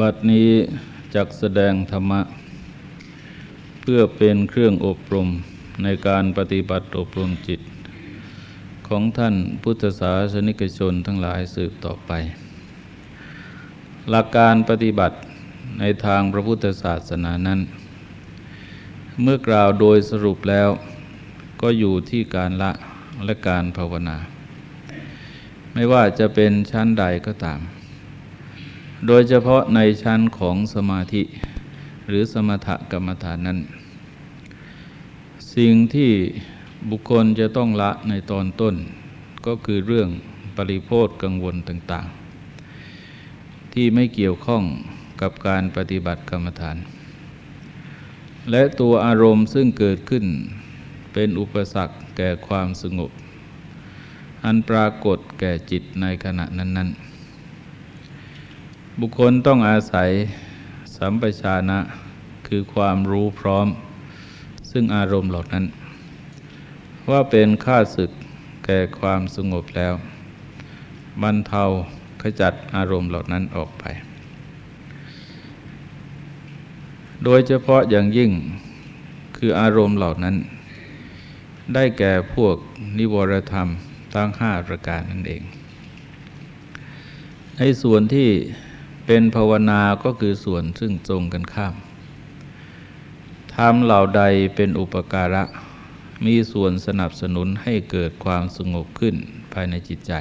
บัดนี้จักแสดงธรรมะ เพื่อเป็นเครื่องอบรมในการปฏิบัติอบรมจิต ของท่านพุทธศาสนิกชนทั้งหลายสืบต่อไป หลักการปฏิบัติในทางพระพุทธศาสนานั้น เมื่อกล่าวโดยสรุปแล้ว ก็อยู่ที่การละและการภาวนา ไม่ว่าจะเป็นชั้นใดก็ตาม โดยเฉพาะในชั้นของสมาธิ หรือสมถกรรมฐานนั้น สิ่งที่บุคคลจะต้องละในตอนต้น ก็คือเรื่องปริโภทกังวลต่างๆ ที่ไม่เกี่ยวข้องกับการปฏิบัติกรรมฐาน และตัวอารมณ์ซึ่งเกิดขึ้นเป็นอุปสรรคแก่ความสงบ อันปรากฏแก่จิตในขณะนั้น ๆ บุคคลต้องอาศัยสัมปชานะคือความรู้พร้อม ซึ่งอารมณ์เหล่านั้น ว่าเป็นค่าศึกแก่ความสงบแล้วบรรเทาขจัดอารมณ์เหล่านั้นออกไป โดยเฉพาะอย่างยิ่งคืออารมณ์เหล่านั้น ได้แก่พวกนิวรธรรมทั้งห้าประการนั่นเอง ในส่วนที่ เป็นภาวนาก็คือส่วนซึ่งตรงกันข้ามทำเหล่าใดเป็นอุปการะ มีส่วนสนับสนุนให้เกิดความสงบขึ้นภายในจิตใจ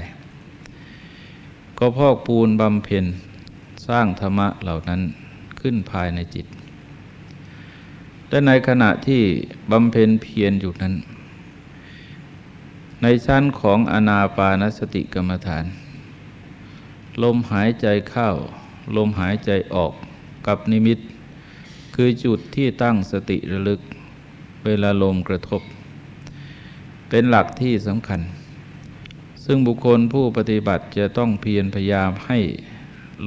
ก็พอกปูนบำเพ็ญสร้างธรรมะเหล่านั้นขึ้นภายในจิต และในขณะที่บำเพ็ญเพียรอยู่นั้น ในชั้นของอนาปานสติกรรมฐาน ลมหายใจเข้า ลมหายใจออกกับนิมิต คือจุดที่ตั้งสติระลึก เวลาลมกระทบ เป็นหลักที่สำคัญ ซึ่งบุคคลผู้ปฏิบัติจะต้องเพียรพยายามให้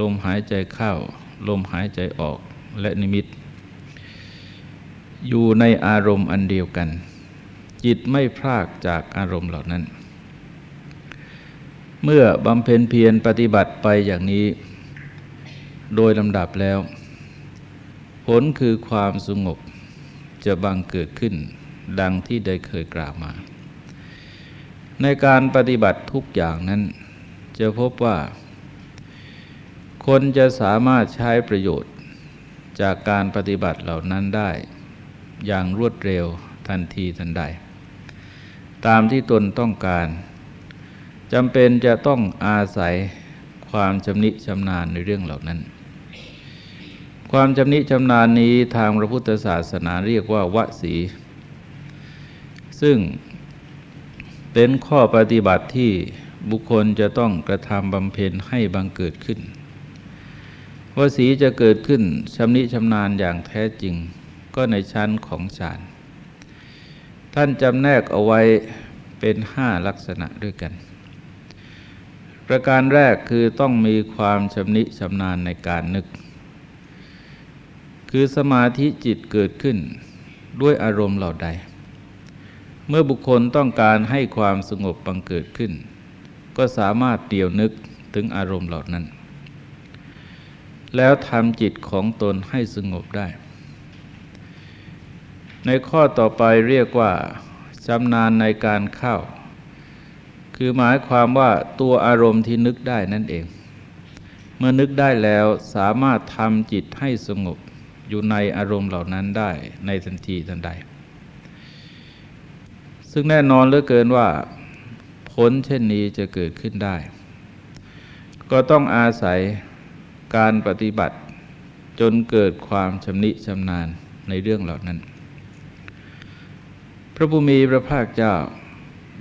ลมหายใจเข้า ลมหายใจออกและนิมิต อยู่ในอารมณ์อันเดียวกัน จิตไม่พลากจากอารมณ์เหล่านั้น เมื่อบำเพ็ญเพียรปฏิบัติไปอย่างนี้ โดยลำดับแล้ว ผลคือความสงบจะบังเกิดขึ้น ดังที่ได้เคยกล่าวมา ในการปฏิบัติทุกอย่างนั้น จะพบว่า คนจะสามารถใช้ประโยชน์ จากการปฏิบัติเหล่านั้นได้ อย่างรวดเร็วทันทีทันใด ตามที่ตนต้องการจำเป็นจะต้องอาศัยความชำนิชำนาญในเรื่องเหล่านั้น ความจำนิจำนาญนี้ทางพระพุทธศาสนาเรียกว่าวสี ซึ่งเป็นข้อปฏิบัติที่บุคคลจะต้องกระทำบำเพ็ญให้บังเกิดขึ้นวสีจะเกิดขึ้นชำนิชำนาญอย่างแท้จริง ก็ในชั้นของฌานท่านจำแนกเอาไว้เป็นห้าลักษณะด้วยกัน ประการแรกคือต้องมีความชำนิชำนาญในการนึก คือสมาธิจิตเกิดขึ้นด้วยอารมณ์เหล่าใด เมื่อบุคคลต้องการให้ความสงบบังเกิดขึ้น ก็สามารถเดี่ยวนึกถึงอารมณ์เหล่านั้น แล้วทำจิตของตนให้สงบได้ ในข้อต่อไปเรียกว่าจำนานในการเข้า คือหมายความว่าตัวอารมณ์ที่นึกได้นั่นเอง เมื่อนึกได้แล้วสามารถทำจิตให้สงบ อยู่ในอารมณ์เหล่านั้นได้ในทันทีทันใด ซึ่งแน่นอนเหลือเกินว่าผลเช่นนี้จะเกิดขึ้นได้ ก็ต้องอาศัยการปฏิบัติจนเกิดความชำนิชำนาญในเรื่องเหล่านั้น พระภูมิพระภาคเจ้า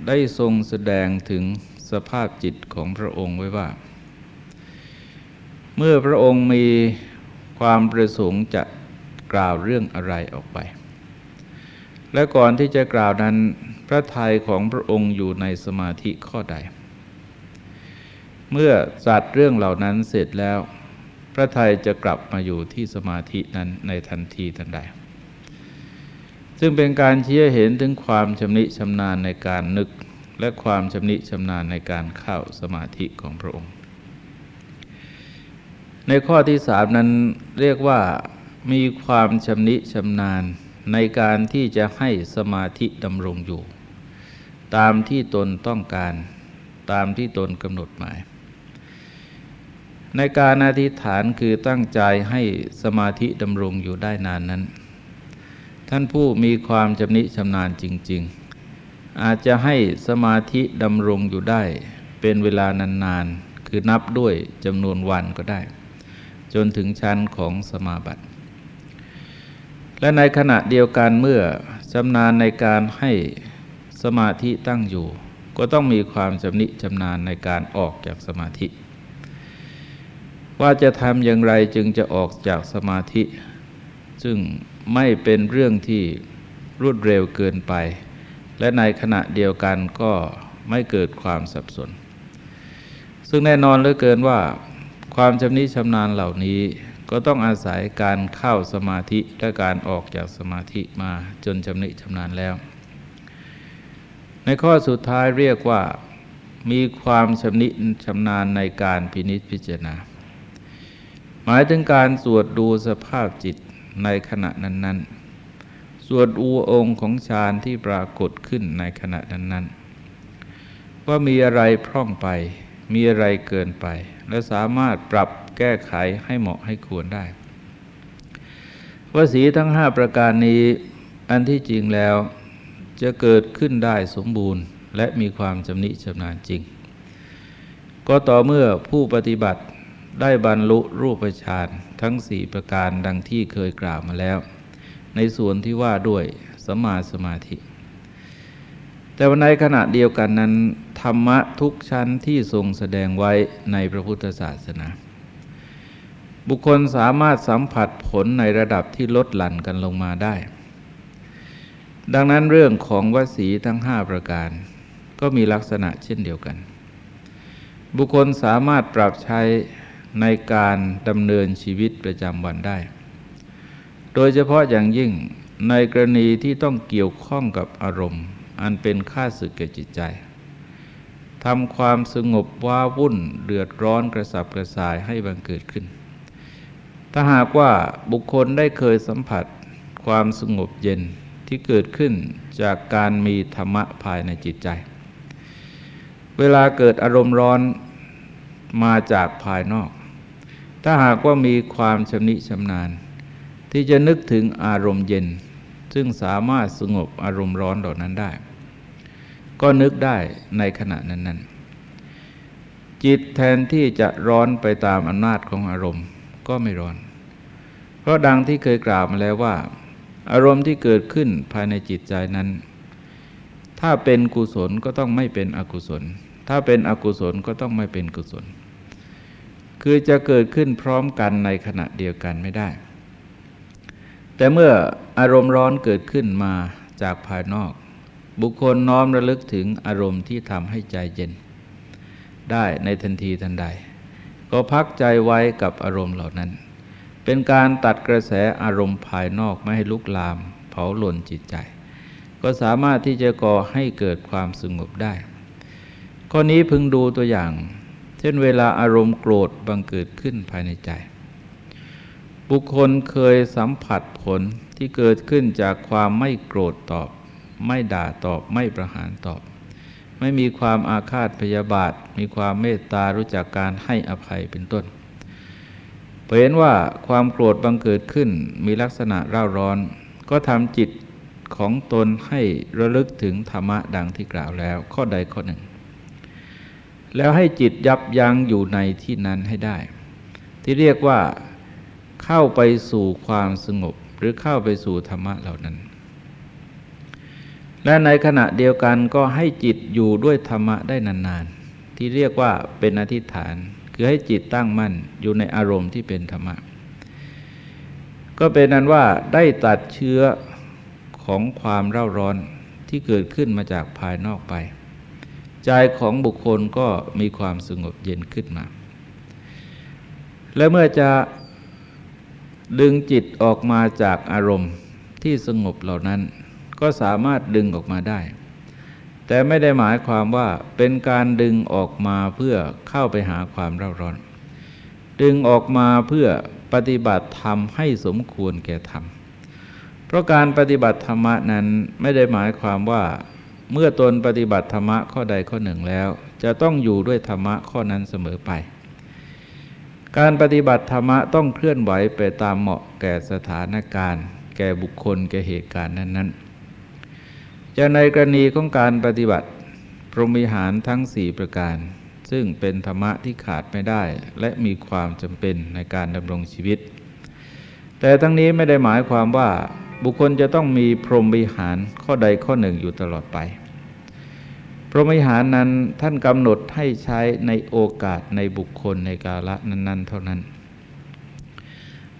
ได้ทรงแสดงถึงสภาพจิตของพระองค์ไว้ว่า เมื่อพระองค์มีความประสงค์จะ กล่าวเรื่องอะไรออกไป และก่อนที่จะกล่าวนั้นพระทัยของพระองค์อยู่ในสมาธิข้อใด เมื่อสัตว์เรื่องเหล่านั้นเสร็จแล้ว พระทัยจะกลับมาอยู่ที่สมาธินั้นในทันทีทันใด ซึ่งเป็นการเชี้เห็นถึงความชำนิชำนาญในการนึกและความชำนิชำนาญในการเข้าสมาธิของพระองค์ ในข้อที่สามนั้นเรียกว่า มีความชำนิชำนาญในการที่จะให้สมาธิดำรงอยู่ ตามที่ตนต้องการตามที่ตนกำหนดหมาย ในการอธิษฐานคือตั้งใจให้สมาธิดำรงอยู่ได้นานนั้น ท่านผู้มีความชำนิชำนาญจริง ๆ อาจจะให้สมาธิดำรงอยู่ได้ เป็นเวลานานๆ คือนับด้วยจำนวนวันก็ได้ จนถึงชั้นของสมาบัติ และในขณะเดียวกันเมื่อชำนาญในการให้สมาธิตั้งอยู่ ก็ต้องมีความชำนิชำนาญในการออกจากสมาธิ ว่าจะทำอย่างไรจึงจะออกจากสมาธิ ซึ่งไม่เป็นเรื่องที่รวดเร็วเกินไป และในขณะเดียวกันก็ไม่เกิดความสับสน ซึ่งแน่นอนเหลือเกินว่า ความชำนิชำนาญเหล่านี้ ก็ต้องอาศัยการเข้าสมาธิและการออกจากสมาธิมาจนชำนิชำนาญแล้ว ในข้อสุดท้ายเรียกว่ามีความชำนิชำนาญในการพินิจพิจารณา หมายถึงการสวดดูสภาพจิตในขณะนั้น ๆ สวดอูองค์ของฌานที่ปรากฏขึ้นในขณะนั้น ๆ ว่ามีอะไรพร่องไป มีอะไรเกินไป และสามารถปรับแก้ไขให้เหมาะให้ควรได้ว่าสีทั้งห้าประการนี้อันที่จริงแล้วจะเกิดขึ้นได้สมบูรณ์ และมีความจำนิชำนาญจริง ก็ต่อเมื่อผู้ปฏิบัติได้บรรลุรูปฌานทั้งสี่ประการดังที่เคยกล่าวมาแล้ว ในส่วนที่ว่าด้วยสมาสมาธิ แต่วันในขณะเดียวกันนั้น ธรรมะทุกชั้นที่ทรงแสดงไว้ในพระพุทธศาสนา บุคคลสามารถสัมผัสผลในระดับที่ลดหลั่นกันลงมาได้ ดังนั้นเรื่องของวสีทั้งห้าประการ ก็มีลักษณะเช่นเดียวกัน บุคคลสามารถปรับใช้ในการดำเนินชีวิตประจำวันได้ โดยเฉพาะอย่างยิ่งในกรณีที่ต้องเกี่ยวข้องกับอารมณ์ อันเป็นค่าสึกแก่จิตใจทำความสงบว้าวุ่นเดือดร้อนกระสับกระส่ายให้บังเกิดขึ้น ถ้าหากว่าบุคคลได้เคยสัมผัสความสงบเย็นที่เกิดขึ้นจากการมีธรรมะภายในจิตใจ เวลาเกิดอารมณ์ร้อนมาจากภายนอก ถ้าหากว่ามีความชำนิชำนาญ ที่จะนึกถึงอารมณ์เย็น ซึ่งสามารถสงบอารมณ์ร้อนเหล่านั้นได้ ก็นึกได้ในขณะนั้น ๆ จิตแทนที่จะร้อนไปตามอำนาจของอารมณ์ก็ไม่ร้อน เพราะดังที่เคยกล่าวมาแล้วว่า อารมณ์ที่เกิดขึ้นภายในจิตใจนั้น ถ้าเป็นกุศลก็ต้องไม่เป็นอกุศล ถ้าเป็นอกุศลก็ต้องไม่เป็นกุศล คือจะเกิดขึ้นพร้อมกันในขณะเดียวกันไม่ได้ แต่เมื่ออารมณ์ร้อนเกิดขึ้นมาจากภายนอก บุคคลน้อมระลึกถึงอารมณ์ที่ทำให้ใจเย็น ได้ในทันทีทันใด ก็พักใจไว้กับอารมณ์เหล่านั้น เป็นการตัดกระแสอารมณ์ภายนอกไม่ให้ลุกลาม เผาหล่นจิตใจ ก็สามารถที่จะก่อให้เกิดความสงบได้ ข้อนี้พึงดูตัวอย่าง เช่นเวลาอารมณ์โกรธบังเกิดขึ้นภายในใจ บุคคลเคยสัมผัสผลที่เกิดขึ้นจากความไม่โกรธตอบ ไม่ด่าตอบไม่ประหารตอบ ไม่มีความอาฆาตพยาบาท มีความเมตตารู้จักการให้อภัยเป็นต้นเห็นว่าความโกรธบังเกิดขึ้นมีลักษณะร่าร้อน ก็ทำจิตของตนให้ระลึกถึงธรรมะดังที่กล่าวแล้ว ข้อใดข้อหนึ่ง แล้วให้จิตยับยั้งอยู่ในที่นั้นให้ได้ ที่เรียกว่าเข้าไปสู่ความสงบหรือเข้าไปสู่ธรรมะเหล่านั้น และในขณะเดียวกันก็ให้จิตอยู่ด้วยธรรมะได้นานๆ ที่เรียกว่าเป็นอธิษฐาน คือให้จิตตั้งมั่นอยู่ในอารมณ์ที่เป็นธรรมะ ก็เป็นนั้นว่าได้ตัดเชื้อของความเร่าร้อนที่เกิดขึ้นมาจากภายนอกไป ใจของบุคคลก็มีความสงบเย็นขึ้นมา และเมื่อจะดึงจิตออกมาจากอารมณ์ที่สงบเหล่านั้น ก็สามารถดึงออกมาได้ แต่ไม่ได้หมายความว่าเป็นการดึงออกมาเพื่อเข้าไปหาความเร่าร้อน ดึงออกมาเพื่อปฏิบัติธรรมให้สมควรแก่ธรรม เพราะการปฏิบัติธรรมนั้นไม่ได้หมายความว่าเมื่อตนปฏิบัติธรรมะข้อใดข้อหนึ่งแล้ว จะต้องอยู่ด้วยธรรมะข้อนั้นเสมอไป การปฏิบัติธรรมะต้องเคลื่อนไหวไปตามเหมาะแก่สถานการณ์ แก่บุคคลแก่เหตุการณ์นั้นๆ จะในกรณีของการปฏิบัติ พรหมิหารทั้งสี่ประการ ซึ่งเป็นธรรมะที่ขาดไม่ได้ และมีความจำเป็นในการดำรงชีวิต แต่ทั้งนี้ไม่ได้หมายความว่าบุคคลจะต้องมีพรหมิหารข้อใดข้อหนึ่งอยู่ตลอดไป พรหมิหารนั้นท่านกำหนดให้ใช้ในโอกาสในบุคคลในกาละนั้น ๆ เท่านั้น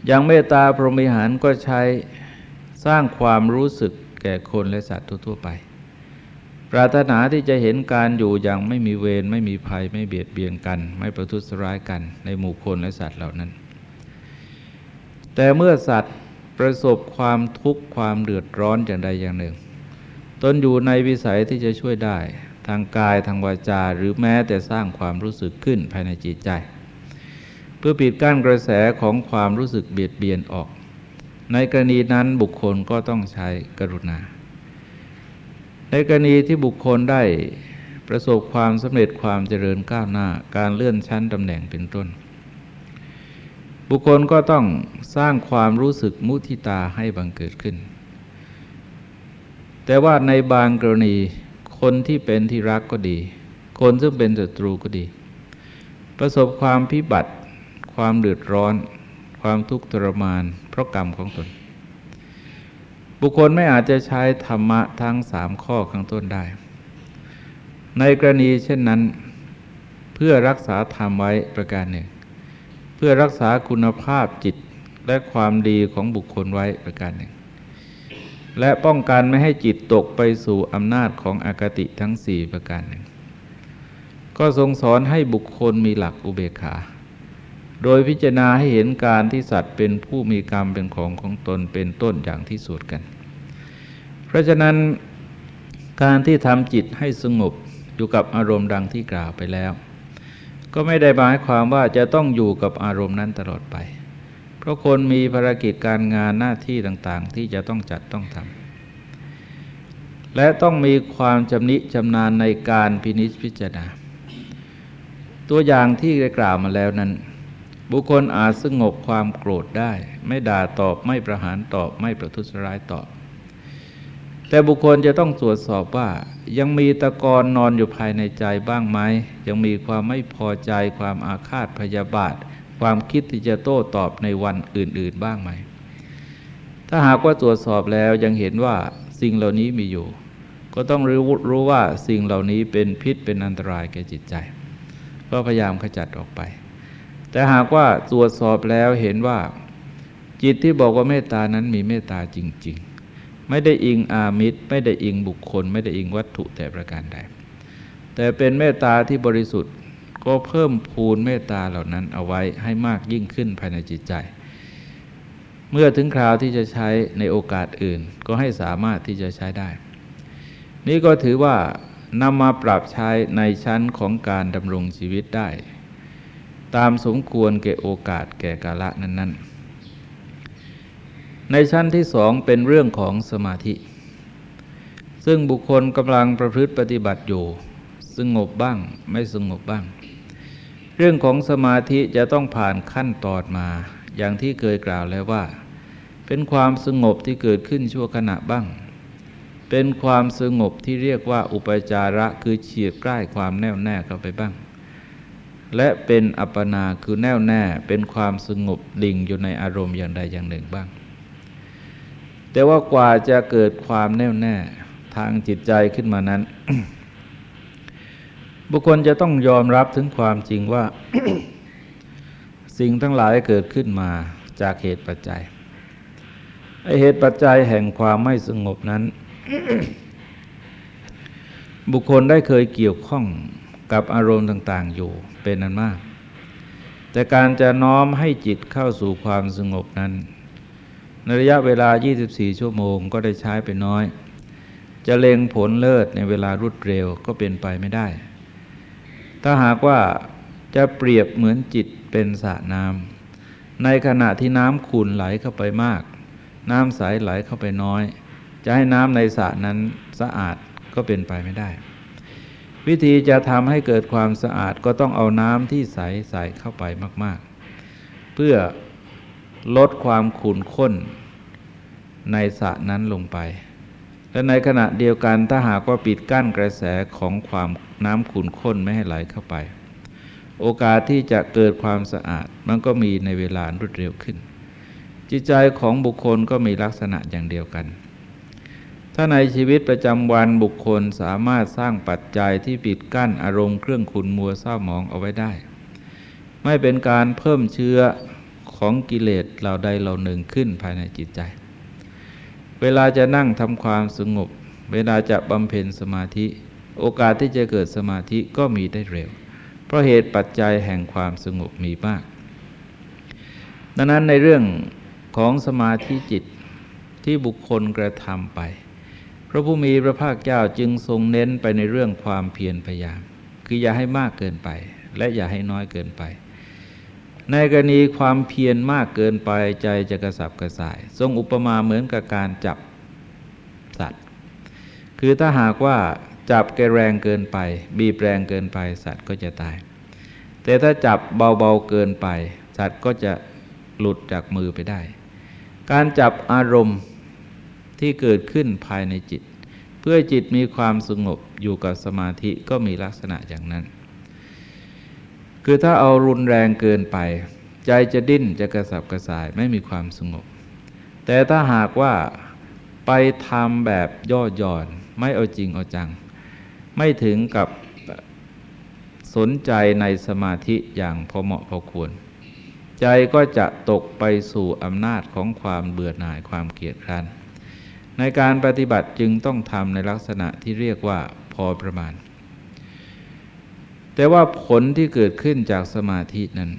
อย่างเมตตาพรหมิหารก็ใช้สร้างความรู้สึก ก่คนและสัตว์ทั่ว ๆ ไป ปรารถนาที่จะเห็นการอยู่อย่างไม่มีเวรไม่มีภัยไม่เบียดเบียนกัน ไม่ประทุษร้ายกันในหมู่คนและสัตว์เหล่านั้น แต่เมื่อสัตว์ประสบความทุกข์ความเดือดร้อนอย่างใดอย่างหนึ่ง ตนอยู่ในวิสัยที่จะช่วยได้ ทางกายทางวาจา หรือแม้แต่สร้างความรู้สึกขึ้นภายในจิตใจ เพื่อปิดกั้นกระแสของความรู้สึกเบียดเบียนออก ในกรณีนั้นบุคคลก็ต้องใช้กรุณา ในกรณีที่บุคคลได้ประสบความสำเร็จความเจริญก้าวหน้า การเลื่อนชั้นตำแหน่งเป็นต้น บุคคลก็ต้องสร้างความรู้สึกมุทิตาให้บังเกิดขึ้น แต่ว่าในบางกรณีคนที่เป็นที่รักก็ดี คนซึ่งเป็นศัตรูก็ดี ประสบความพิบัติ ความเดือดร้อน ความทุกข์ทรมาน เพราะกรรมของตน บุคคลไม่อาจจะใช้ธรรมะทั้งสามข้อข้างต้นได้ ในกรณีเช่นนั้น เพื่อรักษาธรรมไว้ประการหนึ่ง เพื่อรักษาคุณภาพจิตและความดีของบุคคลไว้ประการหนึ่ง และป้องกันไม่ให้จิตตกไปสู่อำนาจของอากติทั้งสี่ประการหนึ่ง ก็ทรงสอนให้บุคคลมีหลักอุเบกขา โดยพิจารณาให้เห็นการที่สัตว์เป็นผู้มีกรรมเป็นของของตนเป็นต้นอย่างที่สุดกัน เพราะฉะนั้นการที่ทำจิตให้สงบอยู่กับอารมณ์ดังที่กล่าวไปแล้ว ก็ไม่ได้หมายความว่าจะต้องอยู่กับอารมณ์นั้นตลอดไป เพราะคนมีภารกิจการงานหน้าที่ต่างๆ ที่จะต้องจัดต้องทำและต้องมีความจำนิจำนานในการพินิจพิจารณา ตัวอย่างที่ได้กล่าวมาแล้วนั้น บุคคลอาจสงบความโกรธได้ ไม่ด่าตอบไม่ประหารตอบไม่ประทุษร้ายตอบ แต่บุคคลจะต้องตรวจสอบว่า ยังมีตะกอนนอนอยู่ภายในใจบ้างไหม ยังมีความไม่พอใจความอาฆาตพยาบาท ความคิดที่จะโต้ตอบในวันอื่น ๆบ้างไหม ถ้าหากว่าตรวจสอบแล้วยังเห็นว่าสิ่งเหล่านี้มีอยู่ ก็ต้องรู้รู้ว่าสิ่งเหล่านี้เป็นพิษเป็นอันตรายแก่จิตใจ ก็พยายามขจัดออกไป แต่หากว่าตรวจสอบแล้วเห็นว่า จิตที่บอกว่าเมตตานั้นมีเมตตาจริง ๆ ไม่ได้อิงอามิตร ไม่ได้อิงบุคคล ไม่ได้อิงวัตถุแต่ประการใด แต่เป็นเมตตาที่บริสุทธิ์ก็เพิ่มพูนเมตตาเหล่านั้นเอาไว้ให้มากยิ่งขึ้นภายในจิตใจ เมื่อถึงคราวที่จะใช้ในโอกาสอื่น ก็ให้สามารถที่จะใช้ได้ นี่ก็ถือว่านำมาปรับใช้ในชั้นของการดำรงชีวิตได้ ตามสมควรแก่โอกาสแก่กาละนั้น ๆ ในชั้นที่สองเป็นเรื่องของสมาธิ ซึ่งบุคคลกำลังประพฤติปฏิบัติอยู่ สงบบ้างไม่สงบบ้าง เรื่องของสมาธิจะต้องผ่านขั้นตอนมา อย่างที่เคยกล่าวแล้วว่า เป็นความสงบที่เกิดขึ้นชั่วขณะบ้าง เป็นความสงบที่เรียกว่าอุปจาระคือเฉียดใกล้ความแน่วแน่เข้าไปบ้าง และเป็นอัปปนาคือแน่วแน่เป็นความสงบดิ่งอยู่ในอารมณ์อย่างใดอย่างหนึ่งบ้าง แต่ว่ากว่าจะเกิดความแน่วแน่ทางจิตใจขึ้นมานั้น บุคคลจะต้องยอมรับถึงความจริงว่า สิ่งทั้งหลายเกิดขึ้นมาจากเหตุปัจจัยไอเหตุปัจจัยแห่งความไม่สงบนั้น บุคคลได้เคยเกี่ยวข้อง กับอารมณ์ต่างๆอยู่เป็นนั้นมาก แต่การจะน้อมให้จิตเข้าสู่ความสงบนั้น ในระยะเวลา 24 ชั่วโมงก็ได้ใช้ไปน้อย จะเล็งผลเลิศในเวลารวดเร็วก็เป็นไปไม่ได้ ถ้าหากว่าจะเปรียบเหมือนจิตเป็นสระน้ำในขณะที่น้ำขุ่นไหลเข้าไปมาก น้ำใสไหลเข้าไปน้อย จะให้น้ำในสระนั้นสะอาดก็เป็นไปไม่ได้ วิธีจะทำให้เกิดความสะอาดก็ต้องเอาน้ำที่ใสใส่เข้าไปมาก ๆ เพื่อลดความขุ่นข้นในสระนั้นลงไป และในขณะเดียวกันถ้าหากว่าปิดกั้นกระแสของความน้ำขุ่นข้นไม่ให้ไหลเข้าไป โอกาสที่จะเกิดความสะอาดมันก็มีในเวลารวดเร็วขึ้น จิตใจของบุคคลก็มีลักษณะอย่างเดียวกัน ถ้าในชีวิตประจำวันบุคคลสามารถสร้างปัจจัยที่ปิดกั้นอารมณ์เครื่องขุนมัวเศร้าหมองเอาไว้ได้ ไม่เป็นการเพิ่มเชื้อของกิเลสเหล่าใดเหล่าหนึ่งขึ้นภายในจิตใจ เวลาจะนั่งทำความสงบ เวลาจะบำเพ็ญสมาธิ โอกาสที่จะเกิดสมาธิก็มีได้เร็ว เพราะเหตุปัจจัยแห่งความสงบมีมาก ดังนั้นในเรื่องของสมาธิจิตที่บุคคลกระทำไป ระผู้มีพระภาคเจ้าจึงทรงเน้นไปในเรื่องความเพียรพยายาม คืออย่าให้มากเกินไป และอย่าให้น้อยเกินไป ในกรณีความเพียรมากเกินไปใจจะกระสับกระส่าย ทรงอุปมาเหมือนกับการจับสัตว์ คือถ้าหากว่าจับแกแรงเกินไป บีบแรงเกินไปสัตว์ก็จะตาย แต่ถ้าจับเบาๆเกินไป สัตว์ก็จะหลุดจากมือไปได้ การจับอารมณ์ ที่เกิดขึ้นภายในจิต เพื่อจิตมีความสงบอยู่กับสมาธิก็มีลักษณะอย่างนั้น คือถ้าเอารุนแรงเกินไป ใจจะดิ้นจะกระสับกระส่ายไม่มีความสงบ แต่ถ้าหากว่าไปทำแบบย่อหย่อน ไม่เอาจริงเอาจัง ไม่ถึงกับสนใจในสมาธิอย่างพอเหมาะพอควร ใจก็จะตกไปสู่อำนาจของความเบื่อหน่ายความเกียดคร้าน ในการปฏิบัติจึงต้องทำในลักษณะที่เรียกว่าพอประมาณ แต่ว่าผลที่เกิดขึ้นจากสมาธินั้น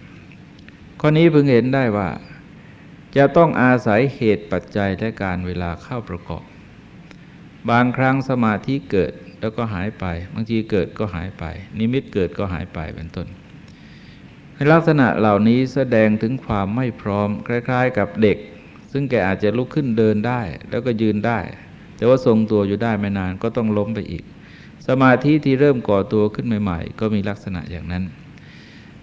ข้อนี้เพิ่งเห็นได้ว่า จะต้องอาศัยเหตุปัจจัยและการเวลาเข้าประกอบ บางครั้งสมาธิเกิดแล้วก็หายไป บางทีเกิดก็หายไป นิมิตเกิดก็หายไปเป็นต้นในลักษณะเหล่านี้แสดงถึงความไม่พร้อม คล้าย ๆ กับเด็ก ซึ่งแกอาจจะลุกขึ้นเดินได้ แล้วก็ยืนได้ แต่ว่าทรงตัวอยู่ได้ไม่นานก็ต้องล้มไปอีก สมาธิที่เริ่มก่อตัวขึ้นใหม่ๆ ก็มีลักษณะอย่างนั้น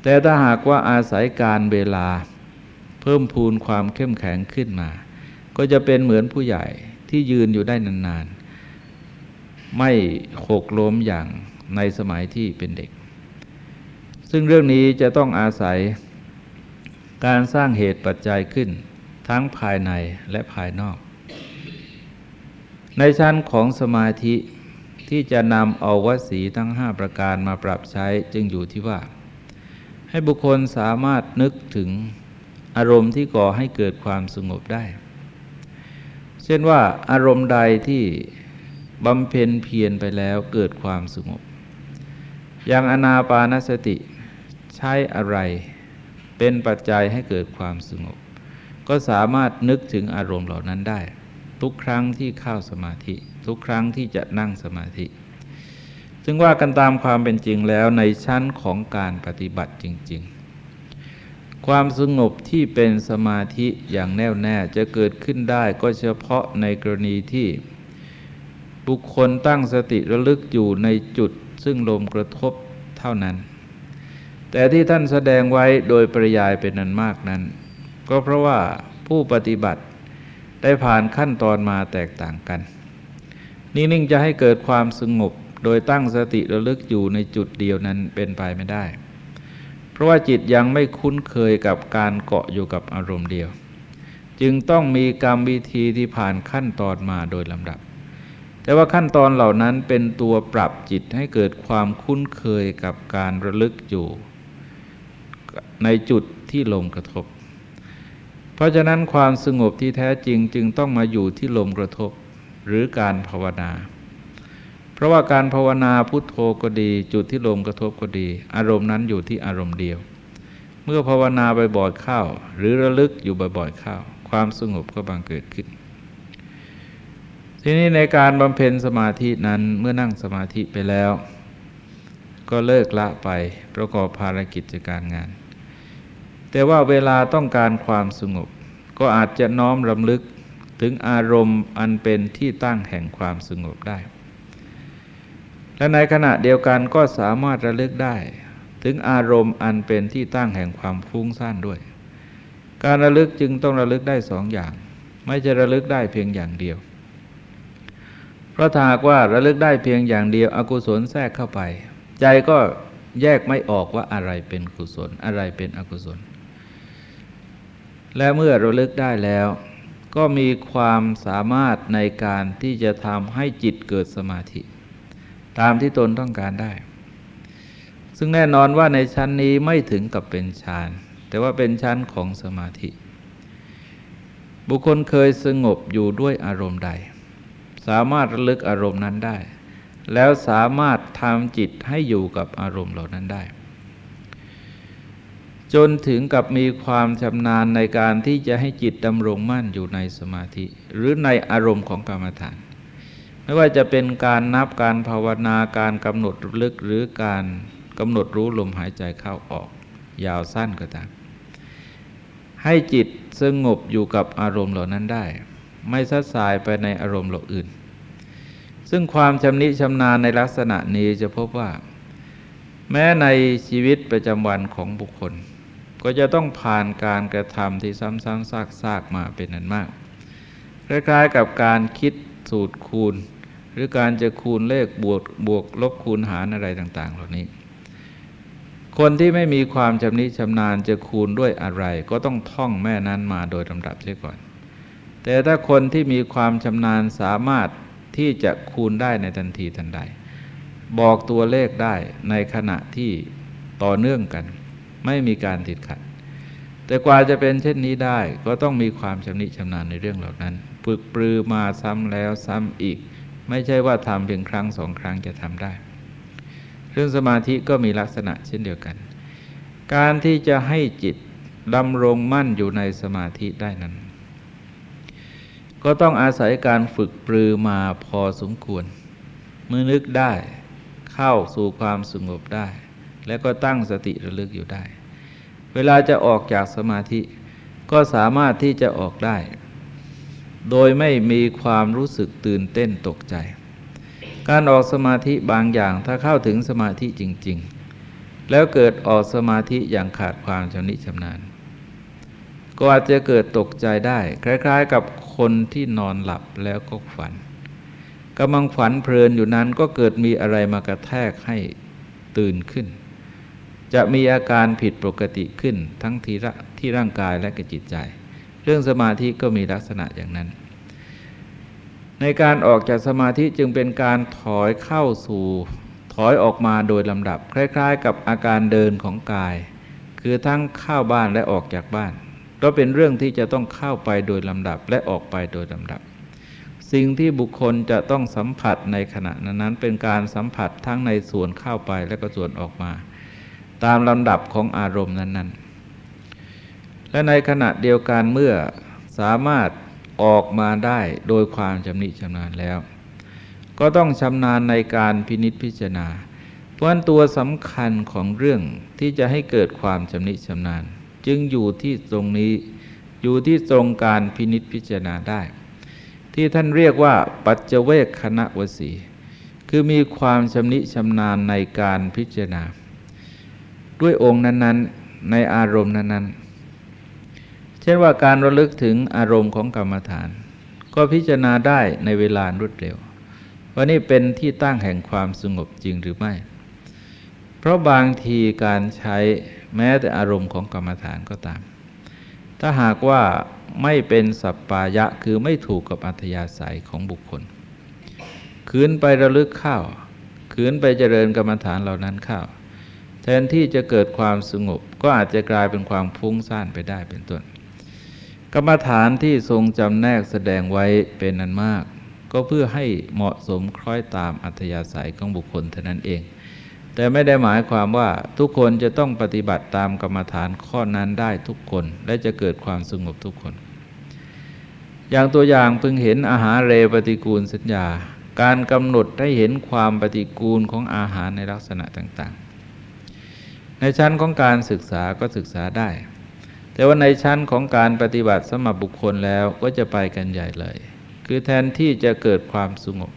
แต่ถ้าหากว่าอาศัยการเวลาเพิ่มพูนความเข้มแข็งขึ้นมา ก็จะเป็นเหมือนผู้ใหญ่ที่ยืนอยู่ได้นานๆ ไม่หกล้มอย่างในสมัยที่เป็นเด็ก ซึ่งเรื่องนี้จะต้องอาศัยการสร้างเหตุปัจจัยขึ้น ทั้งภายในและภายนอก ในชั้นของสมาธิที่จะนำเอาวสีทั้งห้าประการมาปรับใช้จึงอยู่ที่ว่า ให้บุคคลสามารถนึกถึงอารมณ์ที่ก่อให้เกิดความสงบได้ เช่นว่าอารมณ์ใดที่บำเพ็ญเพียรไปแล้วเกิดความสงบ อย่างอนาปานสติใช้อะไรเป็นปัจจัยให้เกิดความสงบ ก็สามารถนึกถึงอารมณ์เหล่านั้นได้ ทุกครั้งที่เข้าสมาธิ ทุกครั้งที่จะนั่งสมาธิ ซึ่งว่ากันตามความเป็นจริงแล้วในชั้นของการปฏิบัติจริง ๆ ความสงบที่เป็นสมาธิอย่างแน่วแน่จะเกิดขึ้นได้ก็เฉพาะในกรณีที่ บุคคลตั้งสติระลึกอยู่ในจุดซึ่งลมกระทบเท่านั้น แต่ที่ท่านแสดงไว้โดยปริยายเป็นนันมากนั้น ก็เพราะว่าผู้ปฏิบัติได้ผ่านขั้นตอนมาแตกต่างกัน นิ่งๆจะให้เกิดความสงบโดยตั้งสติระลึกอยู่ในจุดเดียวนั้นเป็นไปไม่ได้ เพราะว่าจิตยังไม่คุ้นเคยกับการเกาะอยู่กับอารมณ์เดียว จึงต้องมีกรรมวิธีที่ผ่านขั้นตอนมาโดยลำดับ แต่ว่าขั้นตอนเหล่านั้นเป็นตัวปรับจิตให้เกิดความคุ้นเคยกับการระลึกอยู่ ในจุดที่ลมกระทบ เพราะฉะนั้นความสงบที่แท้จริงจึงต้องมาอยู่ที่ลมกระทบหรือการภาวนา เพราะว่าการภาวนาพุทโธก็ดี จุดที่ลมกระทบก็ดี อารมณ์นั้นอยู่ที่อารมณ์เดียว เมื่อภาวนาบ่อยๆเข้า หรือระลึกอยู่บ่อยๆเข้า ความสงบก็บังเกิดขึ้น ทีนี้ในการบำเพ็ญสมาธินั้นเมื่อนั่งสมาธิไปแล้ว ก็เลิกละไปประกอบภารกิจการงาน แต่ว่าเวลาต้องการความสงบ ก็อาจจะน้อมรำลึกถึงอารมณ์อันเป็นที่ตั้งแห่งความสงบได้ และในขณะเดียวกันก็สามารถระลึกได้ ถึงอารมณ์อันเป็นที่ตั้งแห่งความฟุ้งซ่านด้วย การระลึกจึงต้องระลึกได้สองอย่าง ไม่จะระลึกได้เพียงอย่างเดียว เพราะถ้าหากว่าระลึกได้เพียงอย่างเดียว อกุศลแทรกเข้าไป ใจก็แยกไม่ออกว่าอะไรเป็นกุศล อะไรเป็นอกุศล และเมื่อระลึกได้แล้ว ก็มีความสามารถในการที่จะทำให้จิตเกิดสมาธิ ตามที่ตนต้องการได้ ซึ่งแน่นอนว่าในชั้นนี้ไม่ถึงกับเป็นฌานแต่ว่าเป็นชั้นของสมาธิ บุคคลเคยสงบอยู่ด้วยอารมณ์ใด สามารถระลึกอารมณ์นั้นได้ แล้วสามารถทำจิตให้อยู่กับอารมณ์เหล่านั้นได้ จนถึงกับมีความชำนาญในการที่จะให้จิตดำรงมั่นอยู่ในสมาธิ หรือในอารมณ์ของกรรมฐาน ไม่ว่าจะเป็นการนับการภาวนาการกำหนดลึกหรือการกำหนดรู้ลมหายใจเข้าออก ยาวสั้นก็ตามให้จิตสงบอยู่กับอารมณ์เหล่านั้นได้ ไม่ซัดสายไปในอารมณ์เหล่าอื่น ซึ่งความชำนิชำนาญในลักษณะนี้จะพบว่า แม้ในชีวิตประจำวันของบุคคล ก็จะต้องผ่านการกระทำที่ซ้ำๆซากๆมาเป็นนันมาก คล้ายๆกับการคิดสูตรคูณ หรือการจะคูณเลขบวกบวกลบคูณหารอะไรต่าง ๆ เหล่านี้ คนที่ไม่มีความชำนิชำนาญจะคูณด้วยอะไร ก็ต้องท่องแม่นั้นมาโดยลำดับเสียก่อน แต่ถ้าคนที่มีความชำนาญสามารถที่จะคูณได้ในทันทีทันใด บอกตัวเลขได้ในขณะที่ต่อเนื่องกัน ไม่มีการติดขัด แต่กว่าจะเป็นเช่นนี้ได้ก็ต้องมีความชำนิชำนาญในเรื่องเหล่านั้นฝึกปรือมาซ้ำแล้วซ้ำอีก ไม่ใช่ว่าทำเพียงครั้งสองครั้งจะทำได้ เรื่องสมาธิก็มีลักษณะเช่นเดียวกัน การที่จะให้จิตดำรงมั่นอยู่ในสมาธิได้นั้น ก็ต้องอาศัยการฝึกปรือมาพอสมควร เมื่อนึกได้ เข้าสู่ความสงบได้ แล้วก็ตั้งสติระลึกอยู่ได้ เวลาจะออกจากสมาธิ ก็สามารถที่จะออกได้ โดยไม่มีความรู้สึกตื่นเต้นตกใจ การออกสมาธิบางอย่างถ้าเข้าถึงสมาธิจริง ๆ แล้วเกิดออกสมาธิอย่างขาดความชำนิชำนาญ ก็อาจจะเกิดตกใจได้ คล้าย ๆ กับคนที่นอนหลับแล้วก็ฝันกำลังฝันเพลินอยู่นั้นก็เกิดมีอะไรมากระแทกให้ตื่นขึ้น จะมีอาการผิดปกติขึ้นทั้งที่ที่ร่างกายและกจิตใจ เรื่องสมาธิก็มีลักษณะอย่างนั้น ในการออกจากสมาธิจึงเป็นการถอยเข้าสู่ถอยออกมาโดยลำดับ คล้าย ๆ กับอาการเดินของกาย คือทั้งเข้าบ้านและออกจากบ้าน ก็เป็นเรื่องที่จะต้องเข้าไปโดยลำดับและออกไปโดยลำดับ สิ่งที่บุคคลจะต้องสัมผัสในขณะนั้นเป็นการสัมผัสทั้งในส่วนเข้าไปและก็ส่วนออกมา ตามลำดับของอารมณ์นั้น ๆ และในขณะเดียวกันเมื่อสามารถออกมาได้โดยความชำนิชำนาญแล้ว ก็ต้องชำนาญในการพินิษพิจารณา เพราะตัวสำคัญของเรื่องที่จะให้เกิดความชำนิชำนาญ จึงอยู่ที่ตรงนี้อยู่ที่ตรงการพินิษพิจารณาได้ ที่ท่านเรียกว่าปัจเจเวกคณะวสี คือมีความชำนิชำนาญในการพิจารณา ด้วยองค์นั้นๆ ในอารมณ์นั้นๆ เช่นว่าการระลึกถึงอารมณ์ของกรรมฐาน ก็พิจารณาได้ในเวลารวดเร็ว ว่านี่เป็นที่ตั้งแห่งความสงบจริงหรือไม่ เพราะบางทีการใช้แม้แต่อารมณ์ของกรรมฐานก็ตาม ถ้าหากว่าไม่เป็นสัปปายะคือไม่ถูกกับอัธยาศัยของบุคคล คืนไประลึกข้าวคืนไปเจริญกรรมฐานเหล่านั้นข้าว แทนที่จะเกิดความสงบ ก็อาจจะกลายเป็นความฟุ้งซ่านไปได้เป็นต้น กรรมฐานที่ทรงจำแนกแสดงไว้เป็นนันมาก ก็เพื่อให้เหมาะสมคล้อยตามอัธยาศัยของบุคคลเท่านั้นเอง แต่ไม่ได้หมายความว่าทุกคนจะต้องปฏิบัติตามกรรมฐานข้อนั้นได้ทุกคนและจะเกิดความสงบทุกคน อย่างตัวอย่างพึงเห็นอาหารเรปฏิกูลสัญญา การกำหนดให้เห็นความปฏิกูลของอาหารในลักษณะต่าง ในชั้นของการศึกษาก็ศึกษาได้ แต่ว่าในชั้นของการปฏิบัติสมบุคคลแล้วก็จะไปกันใหญ่เลย คือแทนที่จะเกิดความสงบ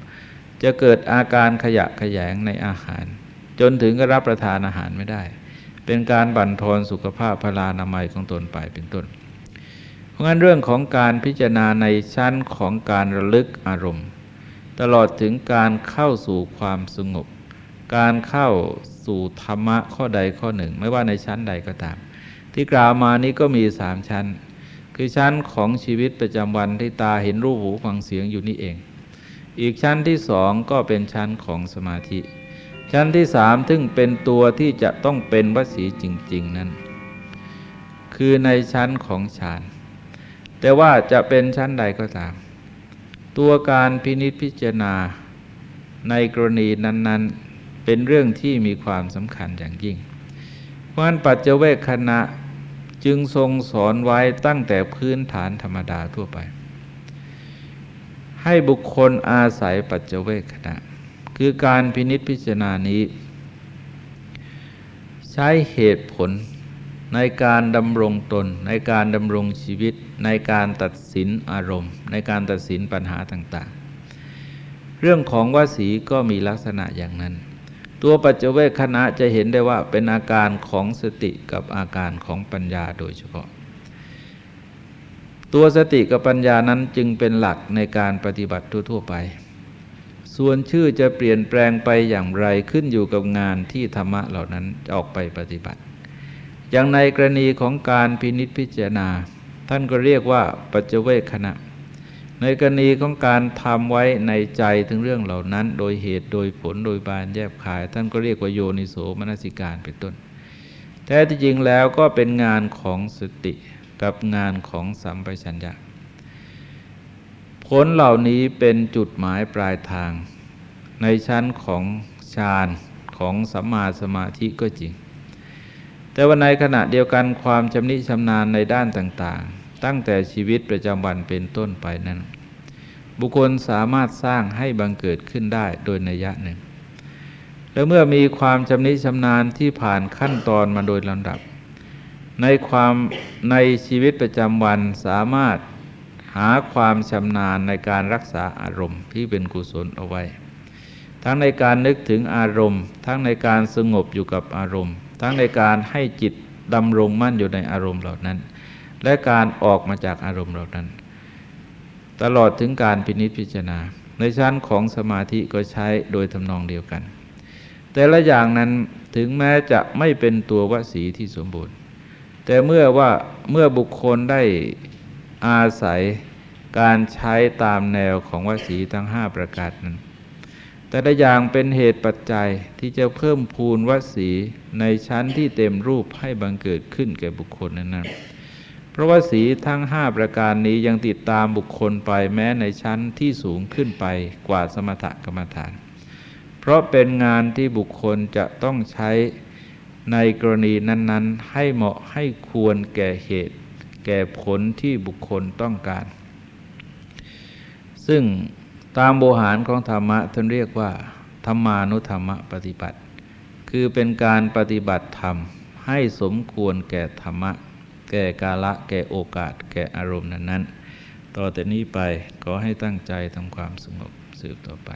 จะเกิดอาการขยะขยงในอาหาร จนถึงก็รับประทานอาหารไม่ได้ เป็นการบั่นทอนสุขภาพพลานามัยของตนไปเป็นต้น เพราะงั้นเรื่องของการพิจารณาในชั้นของการระลึกอารมณ์ ตลอดถึงการเข้าสู่ความสงบ การเข้า สู่ธรรมะข้อใดข้อหนึ่ง ไม่ว่าในชั้นใดก็ตาม ที่กล่าวมานี้ก็มีสามชั้น คือชั้นของชีวิตประจำวันที่ตาเห็นรูปหูฟังเสียงอยู่นี่เอง อีกชั้นที่สองก็เป็นชั้นของสมาธิ ชั้นที่สามซึ่งเป็นตัวที่จะต้องเป็นวสีจริง ๆ นั้น คือในชั้นของฌานแต่ว่าจะเป็นชั้นใดก็ตาม ตัวการพินิจพิจารณาในกรณีนั้น ๆ เป็นเรื่องที่มีความสำคัญอย่างยิ่ง เพราะนั้นปัจเจเวคขณะจึงทรงสอนไว้ตั้งแต่พื้นฐานธรรมดาทั่วไป ให้บุคคลอาศัยปัจเจเวคขณะ คือการพินิษพิจารณานี้ ใช้เหตุผลในการดำรงตน ในการดำรงชีวิต ในการตัดสินอารมณ์ ในการตัดสินปัญหาต่าง ๆ เรื่องของวสีก็มีลักษณะอย่างนั้น ตัวปัจเจเวคขณะจะเห็นได้ว่าเป็นอาการของสติกับอาการของปัญญาโดยเฉพาะ ตัวสติกับปัญญานั้นจึงเป็นหลักในการปฏิบัติทั่วๆไป ส่วนชื่อจะเปลี่ยนแปลงไปอย่างไรขึ้นอยู่กับงานที่ธรรมะเหล่านั้นจะออกไปปฏิบัติ อย่างในกรณีของการพินิษพิจารณา ท่านก็เรียกว่าปัจเจเวคขณะ ในกรณีของการทำไว้ในใจถึงเรื่องเหล่านั้น โดยเหตุโดยผลโดยบานแยบขาย ท่านก็เรียกว่าโยนิโสมนสิการเป็นต้น แท้ที่จริงแล้วก็เป็นงานของสติกับงานของสัมปชัญญะ ผลเหล่านี้เป็นจุดหมายปลายทาง ในชั้นของฌานของสัมมาสมาธิก็จริง แต่ว่าในขณะเดียวกันความชำนิชำนาญในด้านต่าง ตั้งแต่ชีวิตประจำวันเป็นต้นไปนั้น บุคคลสามารถสร้างให้บังเกิดขึ้นได้โดยนัยยะหนึ่ง แล้วเมื่อมีความชำนิชำนาญที่ผ่านขั้นตอนมาโดยลำดับ ในความในชีวิตประจำวันสามารถหาความชำนาญในการรักษาอารมณ์ที่เป็นกุศลเอาไว้ ทั้งในการนึกถึงอารมณ์ ทั้งในการสงบอยู่กับอารมณ์ ทั้งในการให้จิตดำรงมั่นอยู่ในอารมณ์เหล่านั้น และการออกมาจากอารมณ์เหล่านั้น ตลอดถึงการพินิจพิจารณา ในชั้นของสมาธิก็ใช้โดยทำนองเดียวกัน แต่ละอย่างนั้นถึงแม้จะไม่เป็นตัววสีที่สมบูรณ์ แต่เมื่อว่าเมื่อบุคคลได้อาศัยการใช้ตามแนวของวสีทั้งห้าประการนั้น แต่ละอย่างเป็นเหตุปัจจัยที่จะเพิ่มพูนวสีในชั้นที่เต็มรูปให้บังเกิดขึ้นแก่บุคคลนั้นเพ ราะว่าสีทั้งห้าประการนี้ยังติดตามบุคคลไปแม้ในชั้นที่สูงขึ้นไปกว่าสมถกรรมฐาน เพราะเป็นงานที่บุคคลจะต้องใช้ในกรณีนั้น ๆ ให้เหมาะให้ควรแก่เหตุ แก่ผลที่บุคคลต้องการ ซึ่งตามโบหารของธรรมะท่านเรียกว่า ธรรมานุธรรมปฏิบัติ คือเป็นการปฏิบัติธรรมให้สมควรแก่ธรรมะ แก่กาละแก่โอกาส แก่อารมณ์นั้นๆ ต่อแต่นี้ไปขอให้ตั้งใจทำความสงบสืบต่อไป